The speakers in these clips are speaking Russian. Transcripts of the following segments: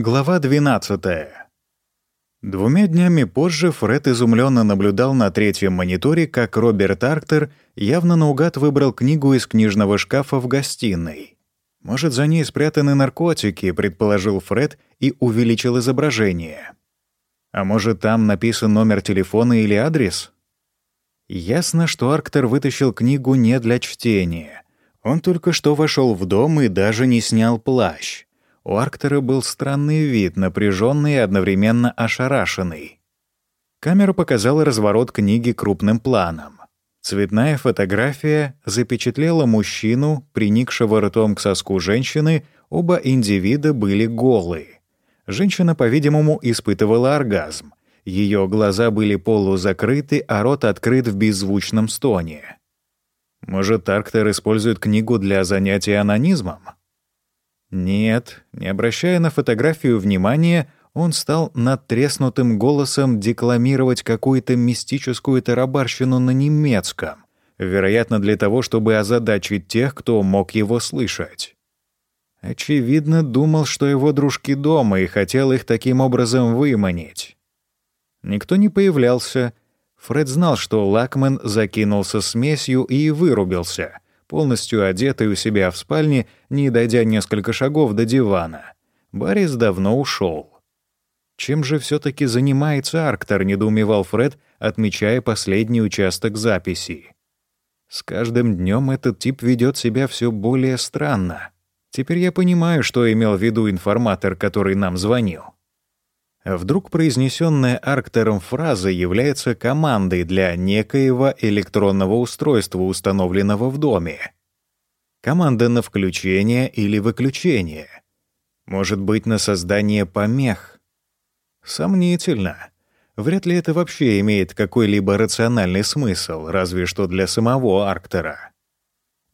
Глава 12. Двумя днями позже Фред изумленно наблюдал на третьем мониторе, как Роберт Арктер явно наугад выбрал книгу из книжного шкафа в гостиной. «Может, за ней спрятаны наркотики», — предположил Фред и увеличил изображение. «А может, там написан номер телефона или адрес?» Ясно, что Арктер вытащил книгу не для чтения. Он только что вошел в дом и даже не снял плащ. У Арктера был странный вид, напряженный и одновременно ошарашенный. Камера показала разворот книги крупным планом. Цветная фотография запечатлела мужчину, приникшего ртом к соску женщины, оба индивида были голые. Женщина, по-видимому, испытывала оргазм. Ее глаза были полузакрыты, а рот открыт в беззвучном стоне. Может, Арктер использует книгу для занятия анонизмом? Нет, не обращая на фотографию внимания, он стал надтреснутым голосом декламировать какую-то мистическую тарабарщину на немецком, вероятно, для того, чтобы озадачить тех, кто мог его слышать. Очевидно, думал, что его дружки дома и хотел их таким образом выманить. Никто не появлялся. Фред знал, что Лакман закинулся смесью и вырубился — полностью одетый у себя в спальне, не дойдя несколько шагов до дивана. Баррис давно ушел. Чем же все-таки занимается Арктор, недоумевал Фред, отмечая последний участок записи. С каждым днем этот тип ведет себя все более странно. Теперь я понимаю, что имел в виду информатор, который нам звонил. Вдруг произнесенная Арктером фраза является командой для некоего электронного устройства, установленного в доме. Команда на включение или выключение. Может быть, на создание помех. Сомнительно. Вряд ли это вообще имеет какой-либо рациональный смысл, разве что для самого Арктера.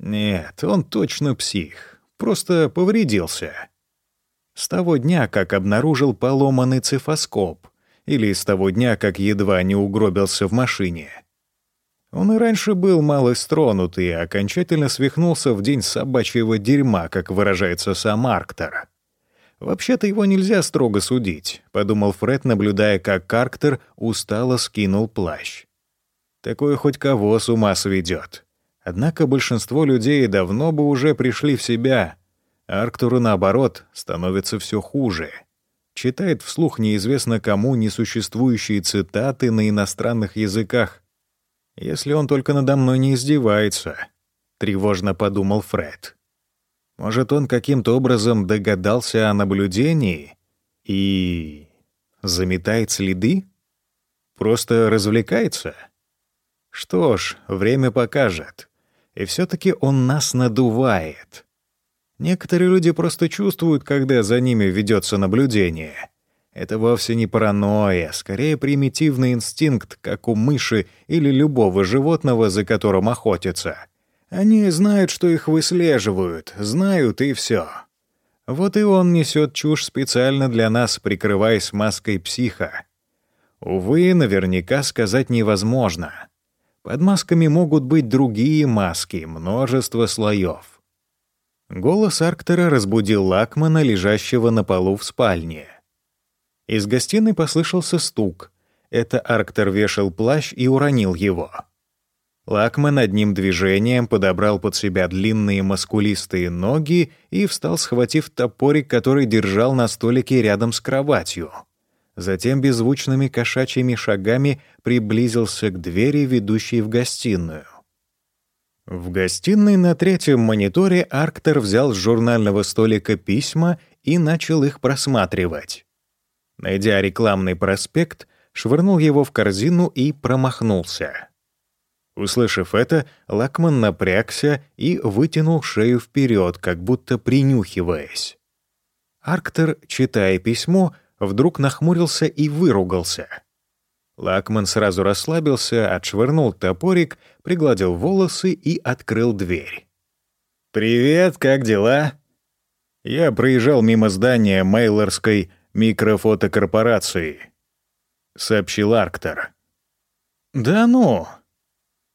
Нет, он точно псих. Просто повредился. С того дня, как обнаружил поломанный цифоскоп, или с того дня, как едва не угробился в машине. Он и раньше был мало стронут и окончательно свихнулся в день собачьего дерьма, как выражается сам Арктор. «Вообще-то его нельзя строго судить», — подумал Фред, наблюдая, как Арктор устало скинул плащ. «Такое хоть кого с ума сведет. Однако большинство людей давно бы уже пришли в себя, Арктуру, наоборот, становится все хуже. Читает вслух неизвестно кому несуществующие цитаты на иностранных языках. «Если он только надо мной не издевается», — тревожно подумал Фред. «Может, он каким-то образом догадался о наблюдении и... заметает следы? Просто развлекается?» Что ж, время покажет. И все таки он нас надувает. Некоторые люди просто чувствуют, когда за ними ведется наблюдение. Это вовсе не паранойя, скорее примитивный инстинкт, как у мыши или любого животного, за которым охотятся. Они знают, что их выслеживают, знают и все. Вот и он несет чушь специально для нас, прикрываясь маской психа. Увы, наверняка сказать невозможно. Под масками могут быть другие маски, множество слоев. Голос Арктера разбудил Лакмана, лежащего на полу в спальне. Из гостиной послышался стук. Это Арктер вешал плащ и уронил его. Лакман одним движением подобрал под себя длинные маскулистые ноги и встал, схватив топорик, который держал на столике рядом с кроватью. Затем беззвучными кошачьими шагами приблизился к двери, ведущей в гостиную. В гостиной на третьем мониторе Арктер взял с журнального столика письма и начал их просматривать. Найдя рекламный проспект, швырнул его в корзину и промахнулся. Услышав это, Лакман напрягся и вытянул шею вперед, как будто принюхиваясь. Арктер, читая письмо, вдруг нахмурился и выругался — Лакман сразу расслабился, отшвырнул топорик, пригладил волосы и открыл дверь. «Привет, как дела?» Я проезжал мимо здания Мейлорской микрофотокорпорации, — сообщил Арктор. «Да ну!»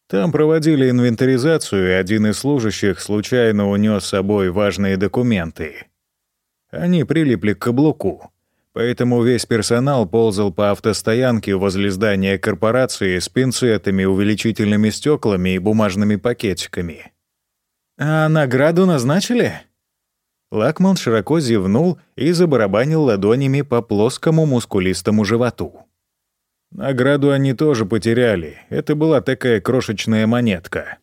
Там проводили инвентаризацию, и один из служащих случайно унес с собой важные документы. Они прилипли к каблуку. Поэтому весь персонал ползал по автостоянке возле здания корпорации с пинцетами, увеличительными стеклами и бумажными пакетиками. «А награду назначили?» Лакман широко зевнул и забарабанил ладонями по плоскому мускулистому животу. Награду они тоже потеряли. Это была такая крошечная монетка.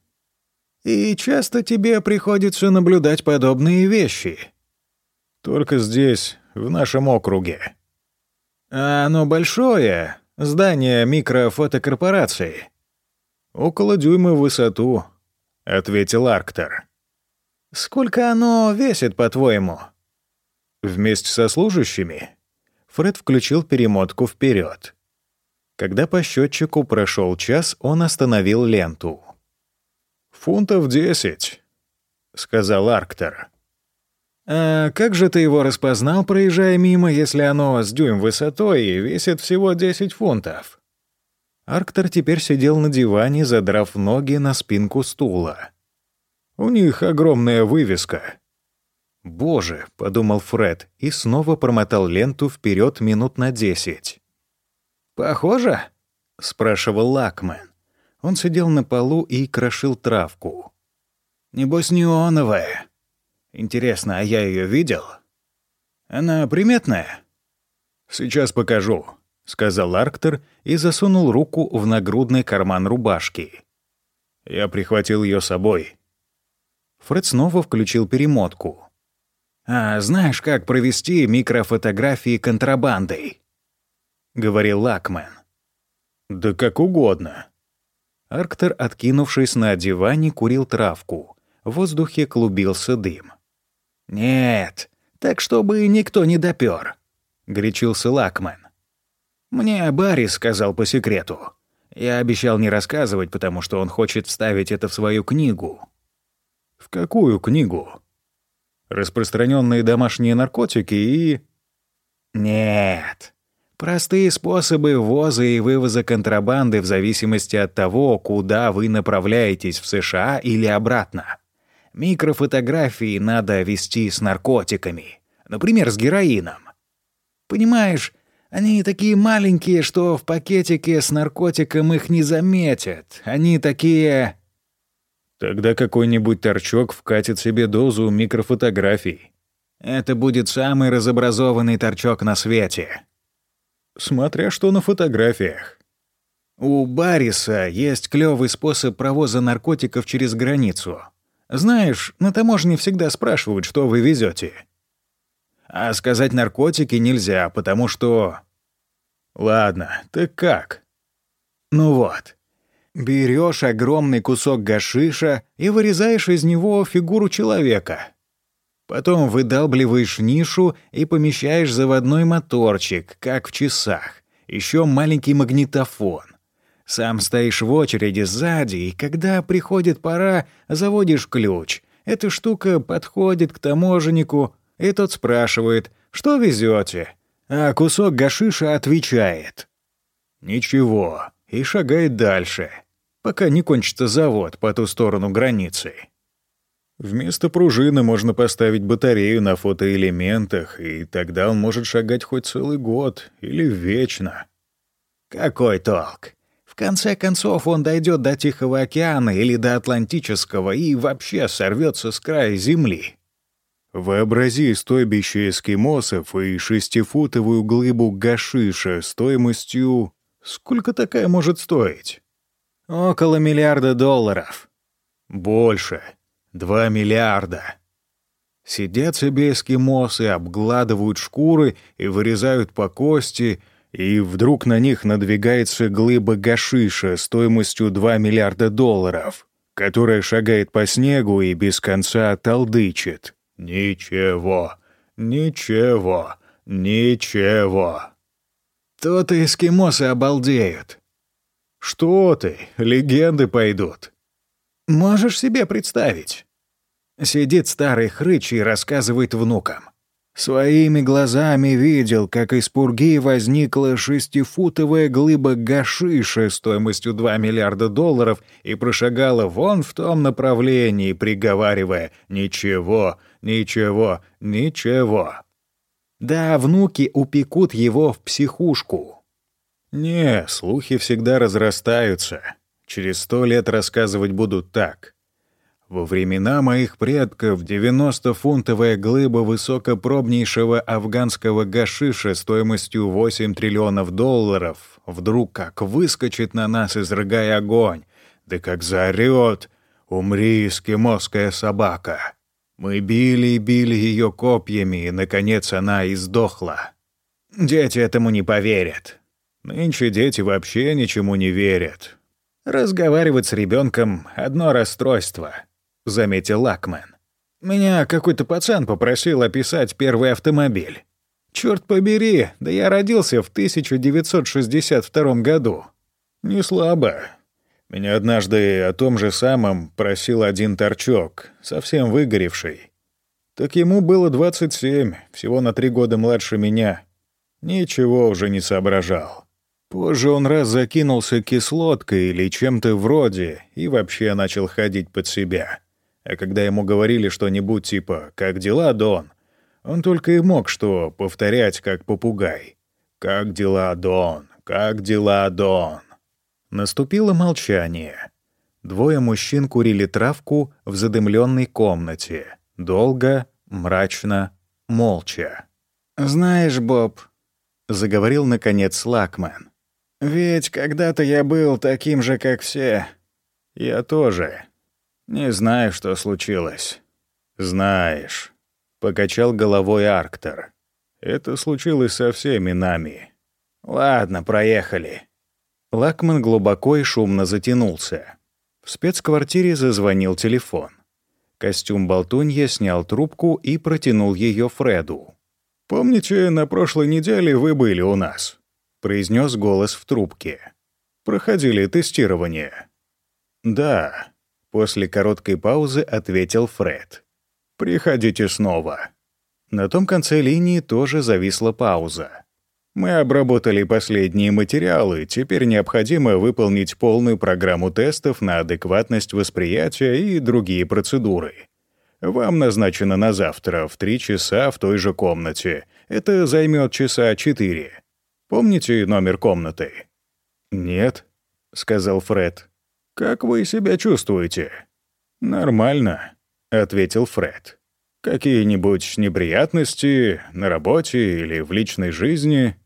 «И часто тебе приходится наблюдать подобные вещи?» «Только здесь, в нашем округе». «А оно большое, здание микрофотокорпорации?» «Около дюйма в высоту», — ответил Арктор. «Сколько оно весит, по-твоему?» «Вместе со служащими?» Фред включил перемотку вперед. Когда по счетчику прошел час, он остановил ленту. «Фунтов десять», — сказал Арктор. «А как же ты его распознал, проезжая мимо, если оно с дюйм высотой и весит всего 10 фунтов?» Арктор теперь сидел на диване, задрав ноги на спинку стула. «У них огромная вывеска». «Боже», — подумал Фред и снова промотал ленту вперед минут на десять. «Похоже?» — спрашивал Лакмен. Он сидел на полу и крошил травку. «Небось, неоновая. Интересно, а я ее видел? Она приметная?» «Сейчас покажу», — сказал Арктер и засунул руку в нагрудный карман рубашки. Я прихватил ее с собой. Фред снова включил перемотку. «А знаешь, как провести микрофотографии контрабандой?» — говорил Лакмен. «Да как угодно». Арктер, откинувшись на диване, курил травку. В воздухе клубился дым. «Нет, так чтобы никто не допёр», — горячился Лакмен. «Мне Барри сказал по секрету. Я обещал не рассказывать, потому что он хочет вставить это в свою книгу». «В какую книгу?» «Распространенные домашние наркотики и...» «Нет, Простые способы ввоза и вывоза контрабанды в зависимости от того, куда вы направляетесь в США или обратно. Микрофотографии надо вести с наркотиками, например, с героином. Понимаешь, они такие маленькие, что в пакетике с наркотиком их не заметят. Они такие... Тогда какой-нибудь торчок вкатит себе дозу микрофотографий. Это будет самый разобразованный торчок на свете. Смотря что на фотографиях. У Бариса есть клёвый способ провоза наркотиков через границу. Знаешь, на таможне всегда спрашивают, что вы везете. А сказать наркотики нельзя, потому что... Ладно, так как? Ну вот. Берешь огромный кусок гашиша и вырезаешь из него фигуру человека. Потом выдалбливаешь нишу и помещаешь заводной моторчик, как в часах. Еще маленький магнитофон. Сам стоишь в очереди сзади, и когда приходит пора, заводишь ключ. Эта штука подходит к таможеннику, и тот спрашивает, что везете, а кусок гашиша отвечает. «Ничего», и шагает дальше, пока не кончится завод по ту сторону границы. Вместо пружины можно поставить батарею на фотоэлементах, и тогда он может шагать хоть целый год или вечно. Какой толк? Конце концов он дойдет до Тихого океана или до Атлантического и вообще сорвется с края Земли. Вообрази стойбище эскимосов и шестифутовую глыбу гашиша стоимостью... Сколько такая может стоить? Около миллиарда долларов. Больше. Два миллиарда. Сидят себе эскимосы, обгладывают шкуры и вырезают по кости, и вдруг на них надвигается глыба гашиша стоимостью 2 миллиарда долларов, которая шагает по снегу и без конца толдычит. «Ничего, ничего, ничего». То-то эскимосы обалдеют. «Что ты, легенды пойдут». Можешь себе представить? Сидит старый хрыч и рассказывает внукам. Своими глазами видел, как из пурги возникла шестифутовая глыба гашиша стоимостью 2 миллиарда долларов и прошагала вон в том направлении, приговаривая «Ничего, ничего, ничего». Да, внуки упекут его в психушку. Не, слухи всегда разрастаются. Через сто лет рассказывать будут так. Во времена моих предков 90-фунтовая глыба высокопробнейшего афганского гашиша стоимостью 8 триллионов долларов вдруг как выскочит на нас, изрыгая огонь, да как заорёт «Умри, эскимосская собака!» Мы били и били ее копьями, и, наконец, она издохла. Дети этому не поверят. Нынче дети вообще ничему не верят. Разговаривать с ребенком одно расстройство —— заметил Лакмен. «Меня какой-то пацан попросил описать первый автомобиль. Черт побери, да я родился в 1962 году. Не слабо. Меня однажды о том же самом просил один торчок, совсем выгоревший. Так ему было 27, всего на три года младше меня. Ничего уже не соображал. Позже он раз закинулся кислоткой или чем-то вроде и вообще начал ходить под себя. А когда ему говорили что-нибудь типа «Как дела, Дон?», он только и мог что повторять, как попугай. «Как дела, Дон? Как дела, Дон?» Наступило молчание. Двое мужчин курили травку в задымленной комнате. Долго, мрачно, молча. «Знаешь, Боб», — заговорил, наконец, Лакмен, — «ведь когда-то я был таким же, как все. Я тоже. «Не знаю, что случилось». «Знаешь», — покачал головой Арктор. «Это случилось со всеми нами». «Ладно, проехали». Лакман глубоко и шумно затянулся. В спецквартире зазвонил телефон. Костюм болтунья снял трубку и протянул ее Фреду. «Помните, на прошлой неделе вы были у нас?» — произнес голос в трубке. «Проходили тестирование». «Да», После короткой паузы ответил Фред. «Приходите снова». На том конце линии тоже зависла пауза. Мы обработали последние материалы, теперь необходимо выполнить полную программу тестов на адекватность восприятия и другие процедуры. Вам назначено на завтра в три часа в той же комнате. Это займет часа четыре. Помните номер комнаты? «Нет», — сказал Фред. «Как вы себя чувствуете?» «Нормально», — ответил Фред. «Какие-нибудь неприятности на работе или в личной жизни?»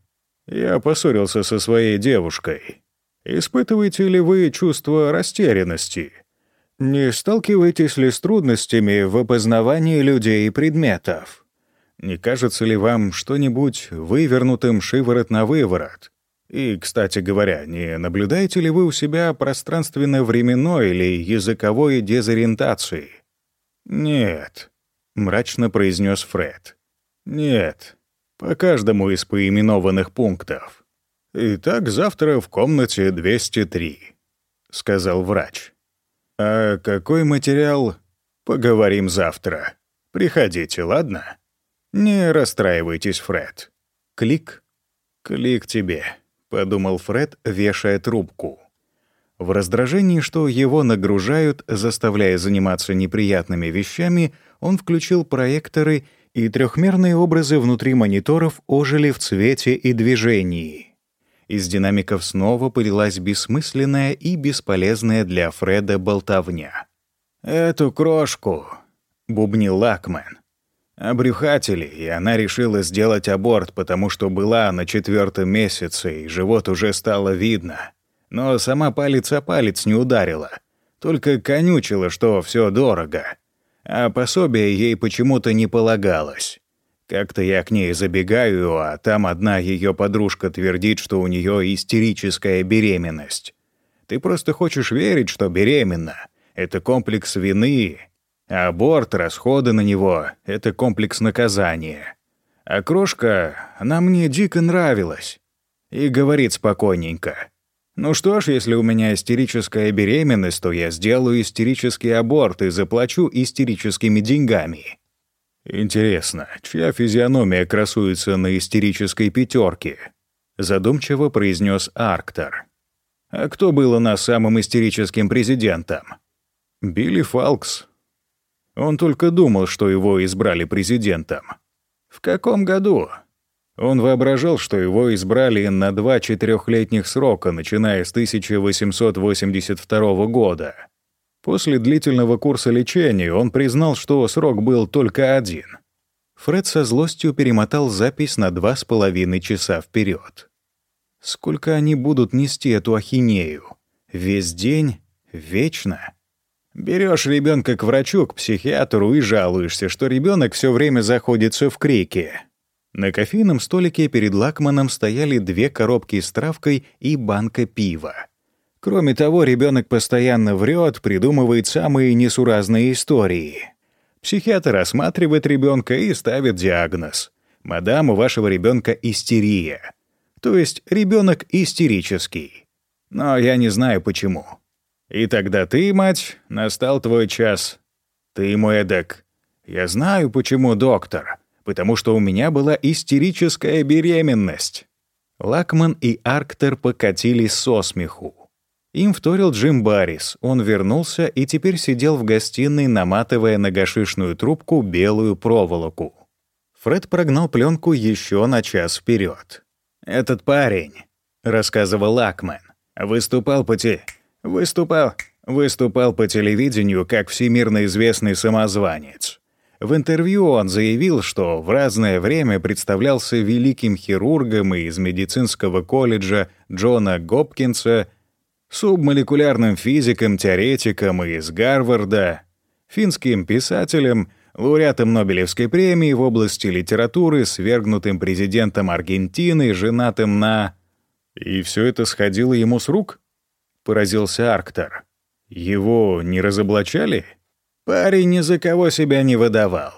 «Я поссорился со своей девушкой. Испытываете ли вы чувство растерянности? Не сталкиваетесь ли с трудностями в опознавании людей и предметов? Не кажется ли вам что-нибудь вывернутым шиворот на выворот? И, кстати говоря, не наблюдаете ли вы у себя пространственно-временной или языковой дезориентации? «Нет», — мрачно произнес Фред. «Нет, по каждому из поименованных пунктов. Итак, завтра в комнате 203», — сказал врач. «А какой материал? Поговорим завтра. Приходите, ладно? Не расстраивайтесь, Фред. Клик. Клик тебе» подумал Фред, вешая трубку. В раздражении, что его нагружают, заставляя заниматься неприятными вещами, он включил проекторы, и трехмерные образы внутри мониторов ожили в цвете и движении. Из динамиков снова полилась бессмысленная и бесполезная для Фреда болтовня. «Эту крошку», — бубнил Лакмен, обрюхатили, и она решила сделать аборт, потому что была на четвертом месяце, и живот уже стало видно. Но сама палец о палец не ударила. Только конючила, что все дорого. А пособие ей почему-то не полагалось. Как-то я к ней забегаю, а там одна ее подружка твердит, что у нее истерическая беременность. Ты просто хочешь верить, что беременна. Это комплекс вины, Аборт, расходы на него — это комплекс наказания. А крошка, она мне дико нравилась. И говорит спокойненько. «Ну что ж, если у меня истерическая беременность, то я сделаю истерический аборт и заплачу истерическими деньгами». «Интересно, чья физиономия красуется на истерической пятерке?» Задумчиво произнес Арктор. «А кто был у нас самым истерическим президентом?» «Билли Фалкс», он только думал, что его избрали президентом. «В каком году?» Он воображал, что его избрали на два четырехлетних срока, начиная с 1882 года. После длительного курса лечения он признал, что срок был только один. Фред со злостью перемотал запись на два с половиной часа вперед. Сколько они будут нести эту ахинею? Весь день? Вечно? Берешь ребенка к врачу, к психиатру и жалуешься, что ребенок все время заходится в крики. На кофейном столике перед Лакманом стояли две коробки с травкой и банка пива. Кроме того, ребенок постоянно врет, придумывает самые несуразные истории. Психиатр осматривает ребенка и ставит диагноз. «Мадам, у вашего ребенка истерия». То есть ребенок истерический. Но я не знаю почему. И тогда ты, мать, настал твой час. Ты мой эдак. Я знаю, почему, доктор потому что у меня была истерическая беременность». Лакман и Арктер покатились со смеху. Им вторил Джим Баррис. Он вернулся и теперь сидел в гостиной, наматывая на гашишную трубку белую проволоку. Фред прогнал пленку еще на час вперед. «Этот парень», — рассказывал Лакман, — «выступал по те... выступал... выступал по телевидению как всемирно известный самозванец. В интервью он заявил, что в разное время представлялся великим хирургом из медицинского колледжа Джона Гопкинса, субмолекулярным физиком, теоретиком из Гарварда, финским писателем, лауреатом Нобелевской премии в области литературы, свергнутым президентом Аргентины, женатым на... «И все это сходило ему с рук?» — поразился Арктор. «Его не разоблачали?» Парень ни за кого себя не выдавал.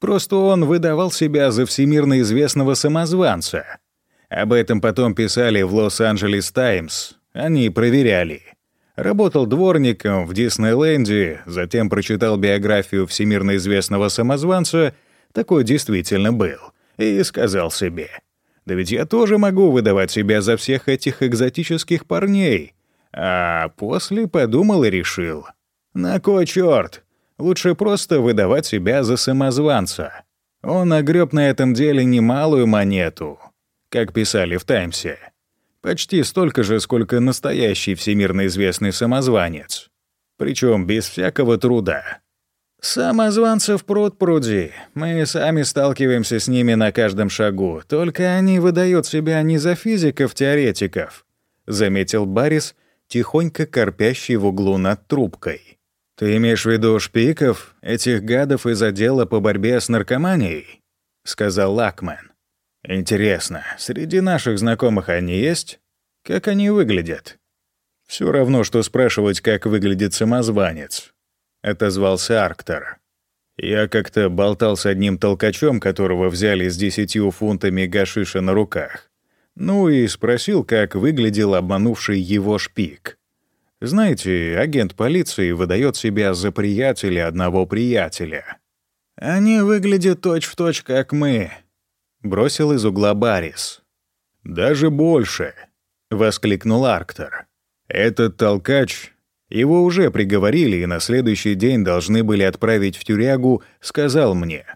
Просто он выдавал себя за всемирно известного самозванца. Об этом потом писали в Лос-Анджелес Таймс. Они проверяли. Работал дворником в Диснейленде, затем прочитал биографию всемирно известного самозванца, такой действительно был, и сказал себе, «Да ведь я тоже могу выдавать себя за всех этих экзотических парней». А после подумал и решил, «На кой черт? Лучше просто выдавать себя за самозванца. Он огреб на этом деле немалую монету, как писали в «Таймсе». Почти столько же, сколько настоящий всемирно известный самозванец. Причем без всякого труда. Самозванцев пруд пруди. Мы сами сталкиваемся с ними на каждом шагу. Только они выдают себя не за физиков-теоретиков, заметил Баррис, тихонько корпящий в углу над трубкой. «Ты имеешь в виду шпиков, этих гадов из отдела по борьбе с наркоманией?» — сказал Лакмен. «Интересно, среди наших знакомых они есть? Как они выглядят?» Все равно, что спрашивать, как выглядит самозванец», — отозвался Арктор. «Я как-то болтал с одним толкачом, которого взяли с десятью фунтами гашиша на руках. Ну и спросил, как выглядел обманувший его шпик. Знаете, агент полиции выдает себя за приятеля одного приятеля. Они выглядят точь-в-точь, точь, как мы, бросил из угла Барис. Даже больше, воскликнул Арктор. Этот толкач, его уже приговорили и на следующий день должны были отправить в тюрягу, сказал мне.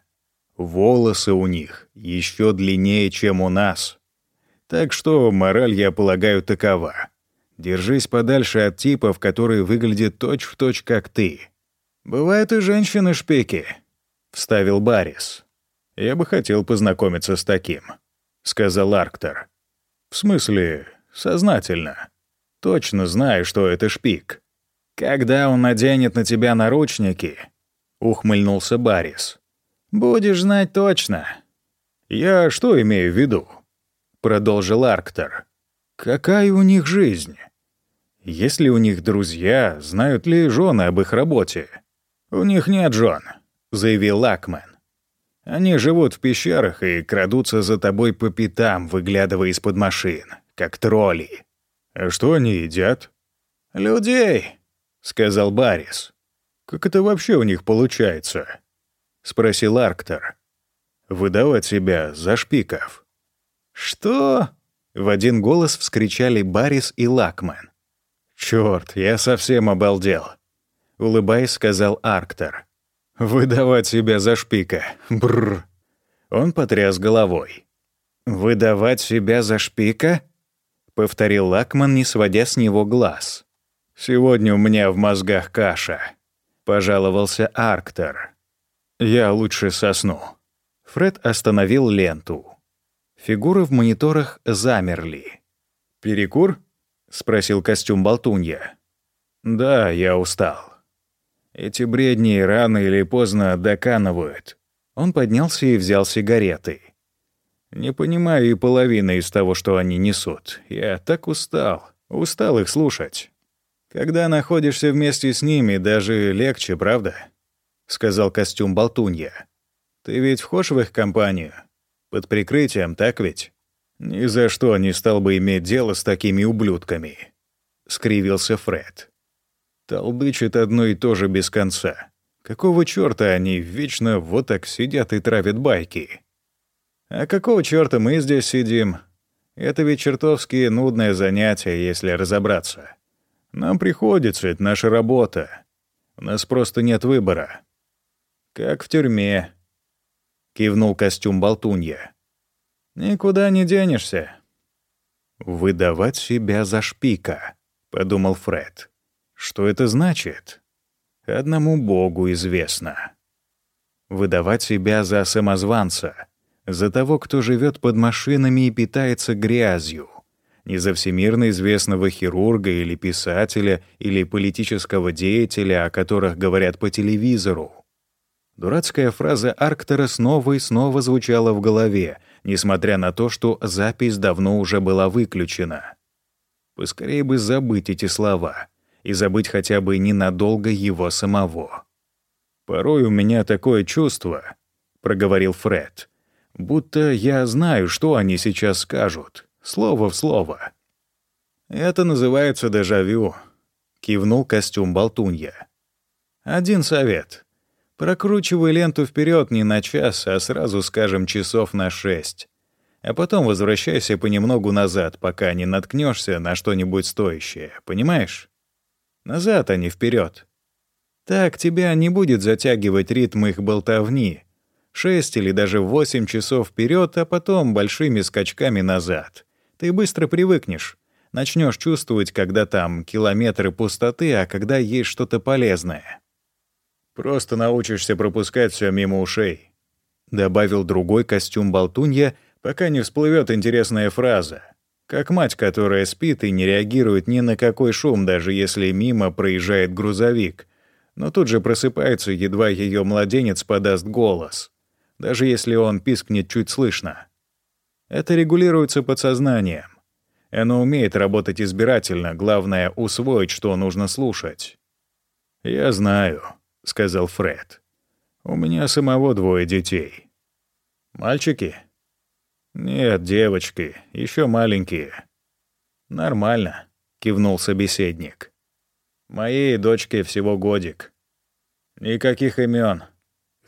Волосы у них еще длиннее, чем у нас. Так что мораль, я полагаю, такова. Держись подальше от типов, которые выглядят точь-в-точь, точь, как ты. Бывают и женщины-шпики», — вставил Баррис. «Я бы хотел познакомиться с таким», — сказал Арктор. «В смысле, сознательно. Точно знаю, что это шпик. Когда он наденет на тебя наручники», — ухмыльнулся Баррис. «Будешь знать точно». «Я что имею в виду?» — продолжил Арктор. «Какая у них жизнь?» Есть ли у них друзья, знают ли жены об их работе? «У них нет жен», — заявил Лакмен. «Они живут в пещерах и крадутся за тобой по пятам, выглядывая из-под машин, как тролли». «А что они едят?» «Людей», — сказал Баррис. «Как это вообще у них получается?» — спросил Арктор. «Выдавать себя за шпиков». «Что?» — в один голос вскричали Баррис и Лакмен. «Чёрт, я совсем обалдел», — улыбаясь, сказал Арктор. «Выдавать себя за шпика. Бррр. Он потряс головой. «Выдавать себя за шпика?» — повторил Лакман, не сводя с него глаз. «Сегодня у меня в мозгах каша», — пожаловался Арктор. «Я лучше сосну». Фред остановил ленту. Фигуры в мониторах замерли. «Перекур?» — спросил костюм болтунья. «Да, я устал. Эти бредни рано или поздно доканывают». Он поднялся и взял сигареты. Не понимаю и половины из того, что они несут. Я так устал. Устал их слушать. Когда находишься вместе с ними, даже легче, правда? Сказал костюм болтунья. Ты ведь вхож в их компанию? Под прикрытием, так ведь? Ни за что не стал бы иметь дело с такими ублюдками. Скривился Фред. Толдычит одно и то же без конца. Какого чёрта они вечно вот так сидят и травят байки? А какого чёрта мы здесь сидим? Это ведь чертовски нудное занятие, если разобраться. Нам приходится, это наша работа. У нас просто нет выбора. Как в тюрьме. Кивнул костюм болтунья. Никуда не денешься. Выдавать себя за шпика, подумал Фред. Что это значит? Одному Богу известно. Выдавать себя за самозванца — за того, кто живет под машинами и питается грязью, не за всемирно известного хирурга или писателя или политического деятеля, о которых говорят по телевизору. Дурацкая фраза Арктора снова и снова звучала в голове, несмотря на то, что запись давно уже была выключена. Поскорее бы забыть эти слова и забыть хотя бы ненадолго его самого. «Порой у меня такое чувство», — проговорил Фред, будто я знаю, что они сейчас скажут, слово в слово. «Это называется дежавю», — кивнул костюм болтунья. «Один совет. Прокручивай ленту вперед не на час, а сразу, скажем, часов на шесть. А потом возвращайся понемногу назад, пока не наткнешься на что-нибудь стоящее, понимаешь? Назад, а не вперед. Так тебя не будет затягивать ритм их болтовни, Шесть или даже восемь часов вперед, а потом большими скачками назад. Ты быстро привыкнешь. Начнешь чувствовать, когда там километры пустоты, а когда есть что-то полезное. Просто научишься пропускать все мимо ушей. Добавил другой костюм болтунья, пока не всплывет интересная фраза. Как мать, которая спит и не реагирует ни на какой шум, даже если мимо проезжает грузовик, но тут же просыпается, едва ее младенец подаст голос даже если он пискнет чуть слышно. Это регулируется подсознанием. Оно умеет работать избирательно, главное — усвоить, что нужно слушать. «Я знаю», — сказал Фред. «У меня самого двое детей». «Мальчики?» «Нет, девочки, еще маленькие». «Нормально», — кивнул собеседник. «Моей дочке всего годик». «Никаких имен,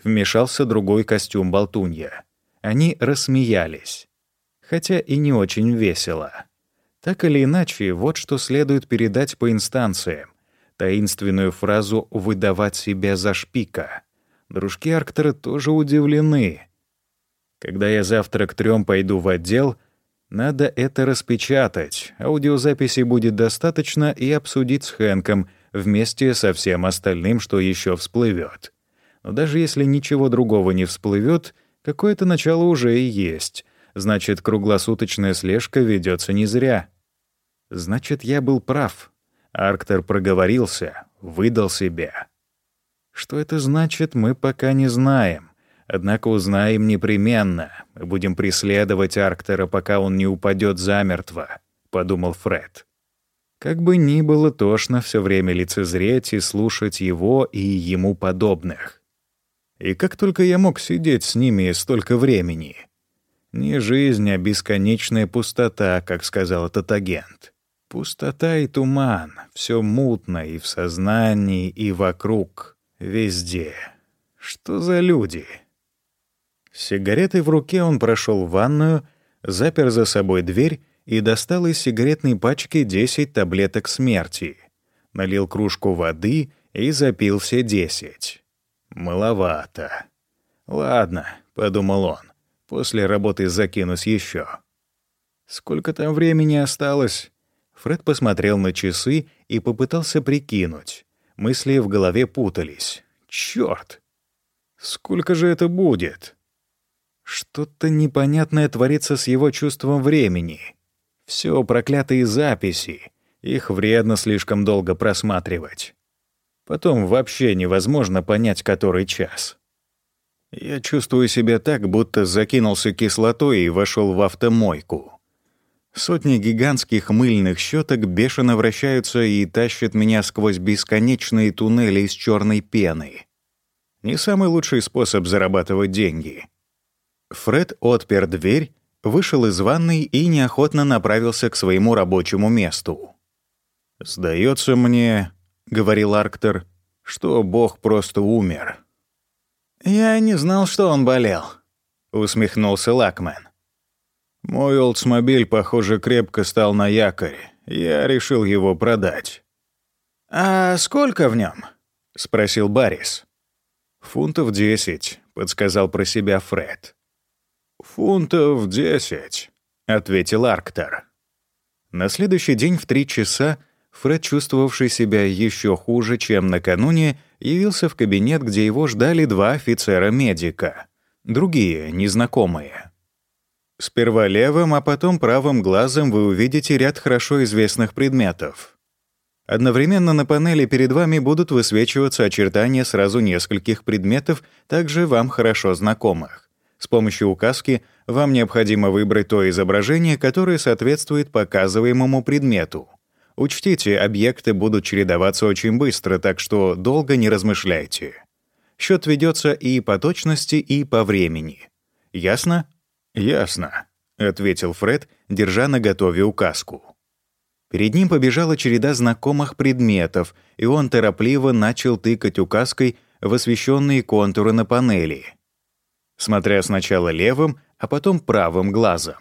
Вмешался другой костюм болтунья. Они рассмеялись. Хотя и не очень весело. Так или иначе, вот что следует передать по инстанциям. Таинственную фразу «выдавать себя за шпика». Дружки Арктора тоже удивлены. Когда я завтра к трем пойду в отдел, надо это распечатать. Аудиозаписи будет достаточно и обсудить с Хэнком вместе со всем остальным, что еще всплывет. Но даже если ничего другого не всплывет, какое-то начало уже и есть. Значит, круглосуточная слежка ведется не зря. Значит, я был прав. Арктер проговорился, выдал себя. Что это значит, мы пока не знаем. Однако узнаем непременно. Мы будем преследовать Арктера, пока он не упадет замертво, — подумал Фред. Как бы ни было тошно все время лицезреть и слушать его и ему подобных. И как только я мог сидеть с ними столько времени? Не жизнь, а бесконечная пустота, как сказал этот агент. Пустота и туман, все мутно и в сознании, и вокруг, везде. Что за люди? С сигаретой в руке он прошел в ванную, запер за собой дверь и достал из сигаретной пачки 10 таблеток смерти. Налил кружку воды и запил все 10. Маловато. Ладно, подумал он. После работы закинусь еще. Сколько там времени осталось? Фред посмотрел на часы и попытался прикинуть. Мысли в голове путались. Черт! Сколько же это будет? Что-то непонятное творится с его чувством времени. Все проклятые записи. Их вредно слишком долго просматривать. Потом вообще невозможно понять, который час. Я чувствую себя так, будто закинулся кислотой и вошел в автомойку. Сотни гигантских мыльных щеток бешено вращаются и тащат меня сквозь бесконечные туннели из черной пены. Не самый лучший способ зарабатывать деньги. Фред отпер дверь, вышел из ванной и неохотно направился к своему рабочему месту. «Сдается мне», — говорил Арктер, — «что Бог просто умер». «Я не знал, что он болел», — усмехнулся Лакмен. «Мой Олдсмобиль, похоже, крепко стал на якоре. Я решил его продать». «А сколько в нем? спросил Баррис. «Фунтов десять», — подсказал про себя Фред. «Фунтов десять», — ответил Арктор. На следующий день в три часа Фред, чувствовавший себя еще хуже, чем накануне, явился в кабинет, где его ждали два офицера-медика. Другие, незнакомые. Сперва левым, а потом правым глазом вы увидите ряд хорошо известных предметов. Одновременно на панели перед вами будут высвечиваться очертания сразу нескольких предметов, также вам хорошо знакомых. С помощью указки вам необходимо выбрать то изображение, которое соответствует показываемому предмету. Учтите, объекты будут чередоваться очень быстро, так что долго не размышляйте. Счет ведется и по точности, и по времени. Ясно? Ясно, ответил Фред, держа на готове указку. Перед ним побежала череда знакомых предметов, и он торопливо начал тыкать указкой в освещенные контуры на панели, смотря сначала левым, а потом правым глазом.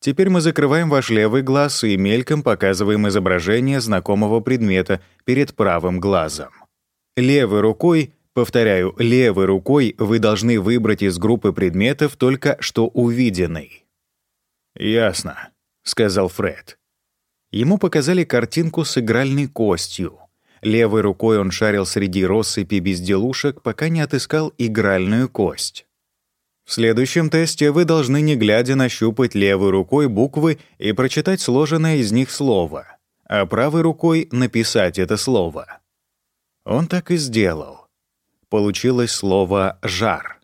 Теперь мы закрываем ваш левый глаз и мельком показываем изображение знакомого предмета перед правым глазом. Левой рукой, повторяю, левой рукой вы должны выбрать из группы предметов только что увиденный. «Ясно», — сказал Фред. Ему показали картинку с игральной костью. Левой рукой он шарил среди россыпи безделушек, пока не отыскал игральную кость. В следующем тесте вы должны, не глядя, нащупать левой рукой буквы и прочитать сложенное из них слово, а правой рукой написать это слово. Он так и сделал. Получилось слово «жар».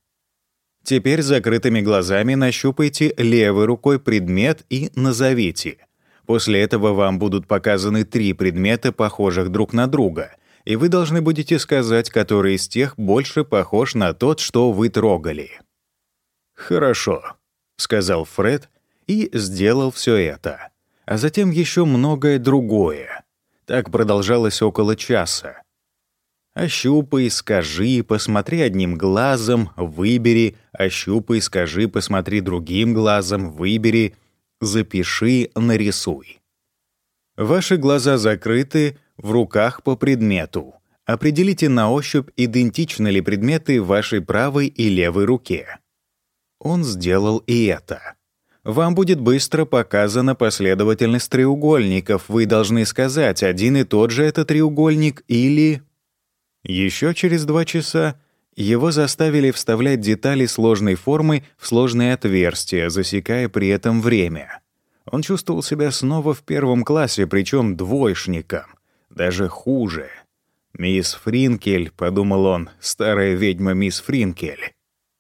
Теперь закрытыми глазами нащупайте левой рукой предмет и назовите. После этого вам будут показаны три предмета, похожих друг на друга, и вы должны будете сказать, который из тех больше похож на тот, что вы трогали. «Хорошо», — сказал Фред и сделал все это. А затем еще многое другое. Так продолжалось около часа. Ощупай, скажи, посмотри одним глазом, выбери, ощупай, скажи, посмотри другим глазом, выбери, запиши, нарисуй. Ваши глаза закрыты, в руках по предмету. Определите на ощупь, идентичны ли предметы вашей правой и левой руке. Он сделал и это. Вам будет быстро показана последовательность треугольников. Вы должны сказать, один и тот же это треугольник или... Еще через два часа его заставили вставлять детали сложной формы в сложные отверстия, засекая при этом время. Он чувствовал себя снова в первом классе, причем двоечником. Даже хуже. «Мисс Фринкель», — подумал он, — «старая ведьма мисс Фринкель».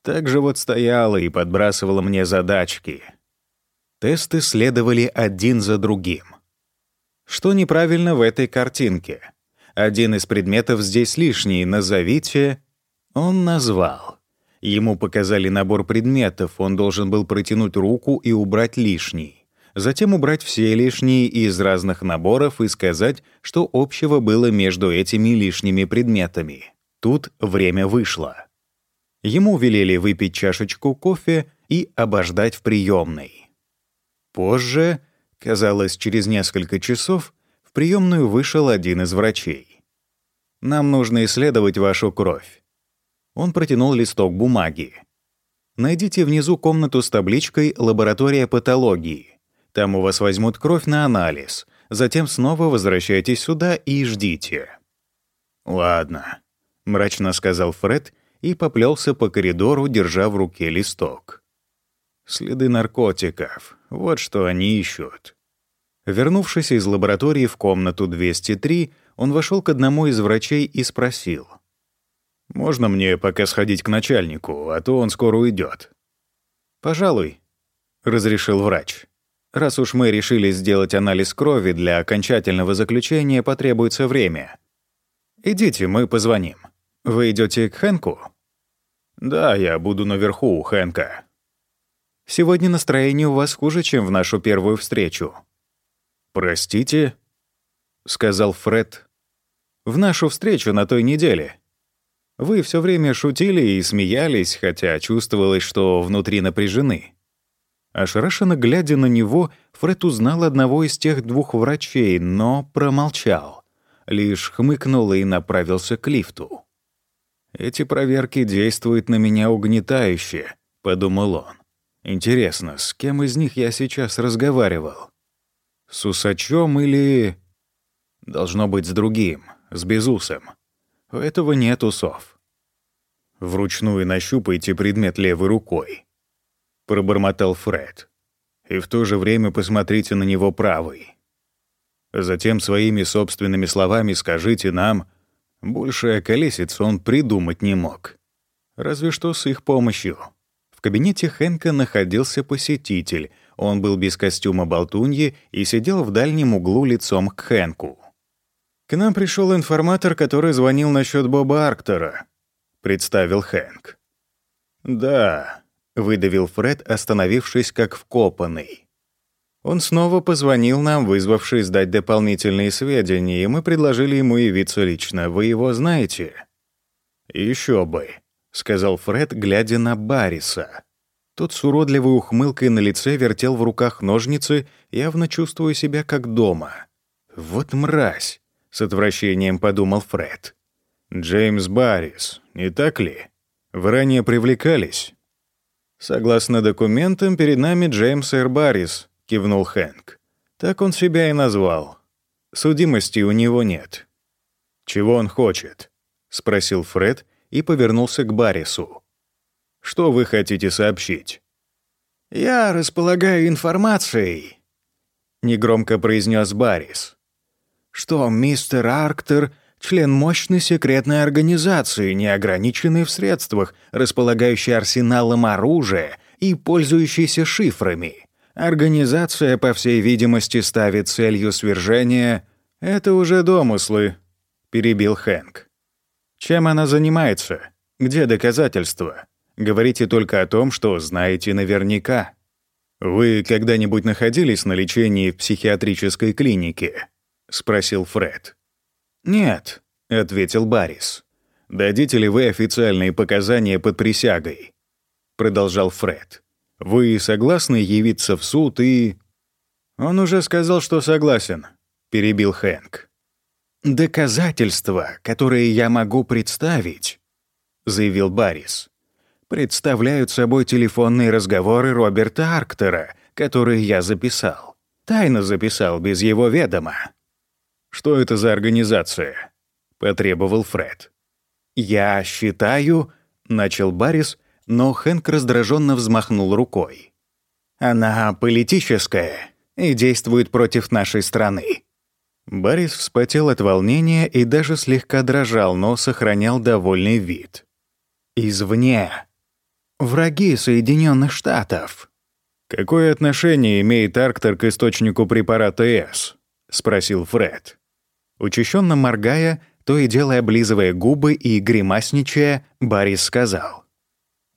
Так же вот стояла и подбрасывала мне задачки. Тесты следовали один за другим. Что неправильно в этой картинке? Один из предметов здесь лишний, назовите. Он назвал. Ему показали набор предметов, он должен был протянуть руку и убрать лишний. Затем убрать все лишние из разных наборов и сказать, что общего было между этими лишними предметами. Тут время вышло. Ему велели выпить чашечку кофе и обождать в приемной. Позже, казалось, через несколько часов, в приемную вышел один из врачей. «Нам нужно исследовать вашу кровь». Он протянул листок бумаги. Найдите внизу комнату с табличкой «Лаборатория патологии». Там у вас возьмут кровь на анализ. Затем снова возвращайтесь сюда и ждите». «Ладно», — мрачно сказал Фред и поплелся по коридору, держа в руке листок. «Следы наркотиков. Вот что они ищут». Вернувшись из лаборатории в комнату 203, он вошел к одному из врачей и спросил. «Можно мне пока сходить к начальнику, а то он скоро уйдет. «Пожалуй», — разрешил врач. «Раз уж мы решили сделать анализ крови, для окончательного заключения потребуется время. Идите, мы позвоним. Вы идете к Хэнку?» «Да, я буду наверху у Хэнка». «Сегодня настроение у вас хуже, чем в нашу первую встречу». «Простите?» — сказал Фред. «В нашу встречу на той неделе. Вы все время шутили и смеялись, хотя чувствовалось, что внутри напряжены». Ошарашенно глядя на него, Фред узнал одного из тех двух врачей, но промолчал. Лишь хмыкнул и направился к лифту. «Эти проверки действуют на меня угнетающе», — подумал он. «Интересно, с кем из них я сейчас разговаривал? С усачом или...» «Должно быть с другим, с безусом. У этого нет усов. Вручную нащупайте предмет левой рукой. Пробормотал Фред. И в то же время посмотрите на него правой. Затем своими собственными словами скажите нам, больше колесиц он придумать не мог. Разве что с их помощью. В кабинете Хэнка находился посетитель. Он был без костюма болтуньи и сидел в дальнем углу лицом к Хэнку. «К нам пришел информатор, который звонил насчет Боба Арктора», — представил Хэнк. «Да», — выдавил Фред, остановившись как вкопанный. Он снова позвонил нам, вызвавший сдать дополнительные сведения, и мы предложили ему явиться лично. Вы его знаете? Еще бы, сказал Фред, глядя на Барриса. Тот с уродливой ухмылкой на лице вертел в руках ножницы, явно чувствуя себя как дома. Вот мразь. — с отвращением подумал Фред. «Джеймс Баррис, не так ли? Вы ранее привлекались?» «Согласно документам, перед нами Джеймс Эр Баррис», — кивнул Хэнк. «Так он себя и назвал. Судимости у него нет». «Чего он хочет?» — спросил Фред и повернулся к Баррису. «Что вы хотите сообщить?» «Я располагаю информацией», — негромко произнес Баррис что мистер Арктер — член мощной секретной организации, не ограниченной в средствах, располагающей арсеналом оружия и пользующейся шифрами. Организация, по всей видимости, ставит целью свержения «Это уже домыслы», — перебил Хэнк. «Чем она занимается? Где доказательства? Говорите только о том, что знаете наверняка. Вы когда-нибудь находились на лечении в психиатрической клинике?» — спросил Фред. «Нет», — ответил Баррис. «Дадите ли вы официальные показания под присягой?» — продолжал Фред. «Вы согласны явиться в суд и...» «Он уже сказал, что согласен», — перебил Хэнк. «Доказательства, которые я могу представить», — заявил Баррис, «представляют собой телефонные разговоры Роберта Арктера, которые я записал. Тайно записал, без его ведома. «Что это за организация?» — потребовал Фред. «Я считаю...» — начал Баррис, но Хэнк раздраженно взмахнул рукой. «Она политическая и действует против нашей страны». Баррис вспотел от волнения и даже слегка дрожал, но сохранял довольный вид. «Извне. Враги Соединенных Штатов». «Какое отношение имеет Арктор к источнику препарата С?» — спросил Фред. Учащенно моргая, то и дело облизывая губы и гримасничая, Борис сказал.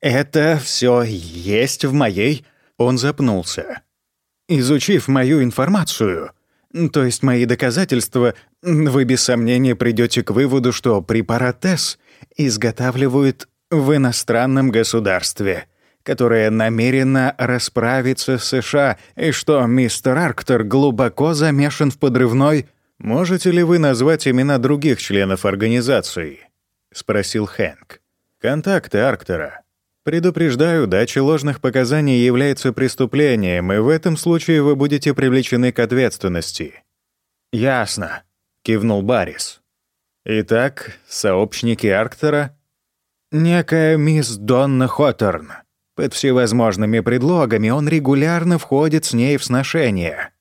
«Это все есть в моей...» Он запнулся. «Изучив мою информацию, то есть мои доказательства, вы без сомнения придете к выводу, что препарат С изготавливают в иностранном государстве, которое намерено расправиться с США, и что мистер Арктер глубоко замешан в подрывной «Можете ли вы назвать имена других членов организации?» — спросил Хэнк. «Контакты Арктера. Предупреждаю, дача ложных показаний является преступлением, и в этом случае вы будете привлечены к ответственности. Ясно, кивнул Баррис. Итак, сообщники Арктора некая мисс Донна Хоторн. Под всевозможными предлогами он регулярно входит с ней в сношение.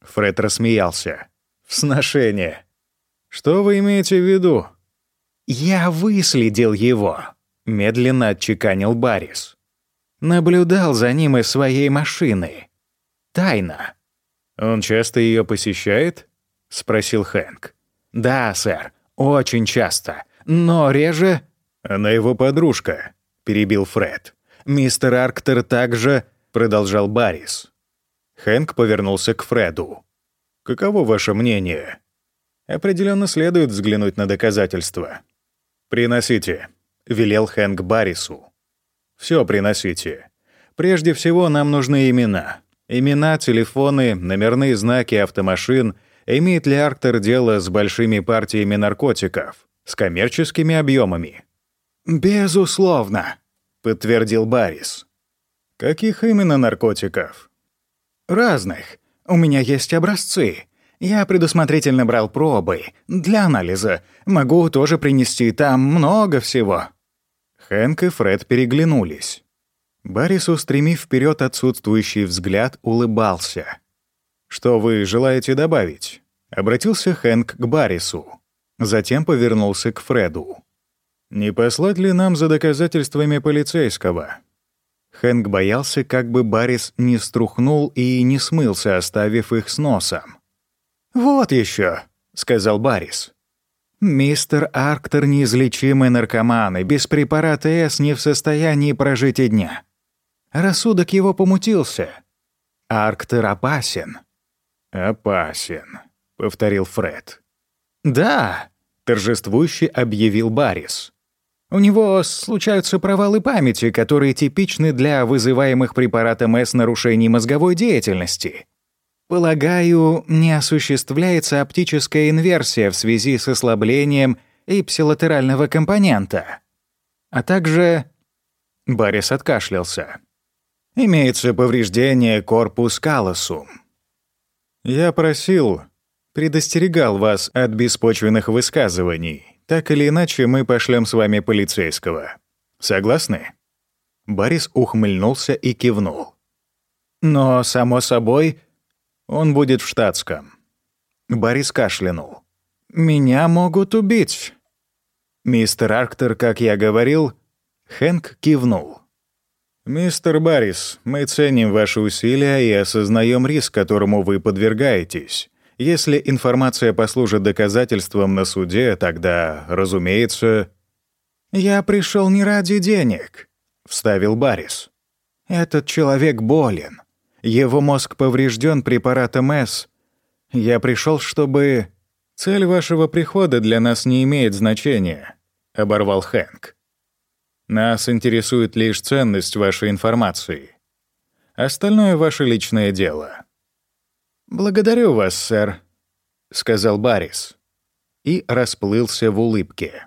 Фред рассмеялся. В сношение. Что вы имеете в виду? Я выследил его, медленно отчеканил Баррис. Наблюдал за ним из своей машины. Тайна. Он часто ее посещает? спросил Хэнк. Да, сэр, очень часто, но реже Она его подружка, перебил Фред. Мистер Арктер также, продолжал Баррис. Хэнк повернулся к Фреду. Каково ваше мнение? Определенно следует взглянуть на доказательства. Приносите, велел Хэнк Баррису. Все приносите. Прежде всего нам нужны имена. Имена, телефоны, номерные знаки автомашин. Имеет ли Арктер дело с большими партиями наркотиков, с коммерческими объемами? «Безусловно», — подтвердил Баррис. «Каких именно наркотиков?» «Разных. У меня есть образцы. Я предусмотрительно брал пробы. Для анализа. Могу тоже принести. Там много всего». Хэнк и Фред переглянулись. Баррис, устремив вперед отсутствующий взгляд, улыбался. «Что вы желаете добавить?» Обратился Хэнк к Баррису. Затем повернулся к Фреду. «Не послать ли нам за доказательствами полицейского?» Хэнк боялся, как бы Баррис не струхнул и не смылся, оставив их с носом. «Вот еще, сказал Баррис. «Мистер Арктер — неизлечимый наркоман, и без препарата С не в состоянии прожить и дня. Рассудок его помутился. Арктер опасен». «Опасен», — повторил Фред. «Да», — торжествующе объявил Баррис. У него случаются провалы памяти, которые типичны для вызываемых препаратом С нарушений мозговой деятельности. Полагаю, не осуществляется оптическая инверсия в связи с ослаблением ипсилатерального компонента. А также... Борис откашлялся. Имеется повреждение корпус калосум. Я просил, предостерегал вас от беспочвенных высказываний. Так или иначе, мы пошлем с вами полицейского. Согласны?» Борис ухмыльнулся и кивнул. «Но, само собой, он будет в штатском». Борис кашлянул. «Меня могут убить». «Мистер Арктер, как я говорил...» Хэнк кивнул. «Мистер Баррис, мы ценим ваши усилия и осознаем риск, которому вы подвергаетесь. Если информация послужит доказательством на суде, тогда, разумеется... «Я пришел не ради денег», — вставил Баррис. «Этот человек болен. Его мозг поврежден препаратом С. Я пришел, чтобы...» «Цель вашего прихода для нас не имеет значения», — оборвал Хэнк. «Нас интересует лишь ценность вашей информации. Остальное — ваше личное дело». «Благодарю вас, сэр», — сказал Баррис и расплылся в улыбке.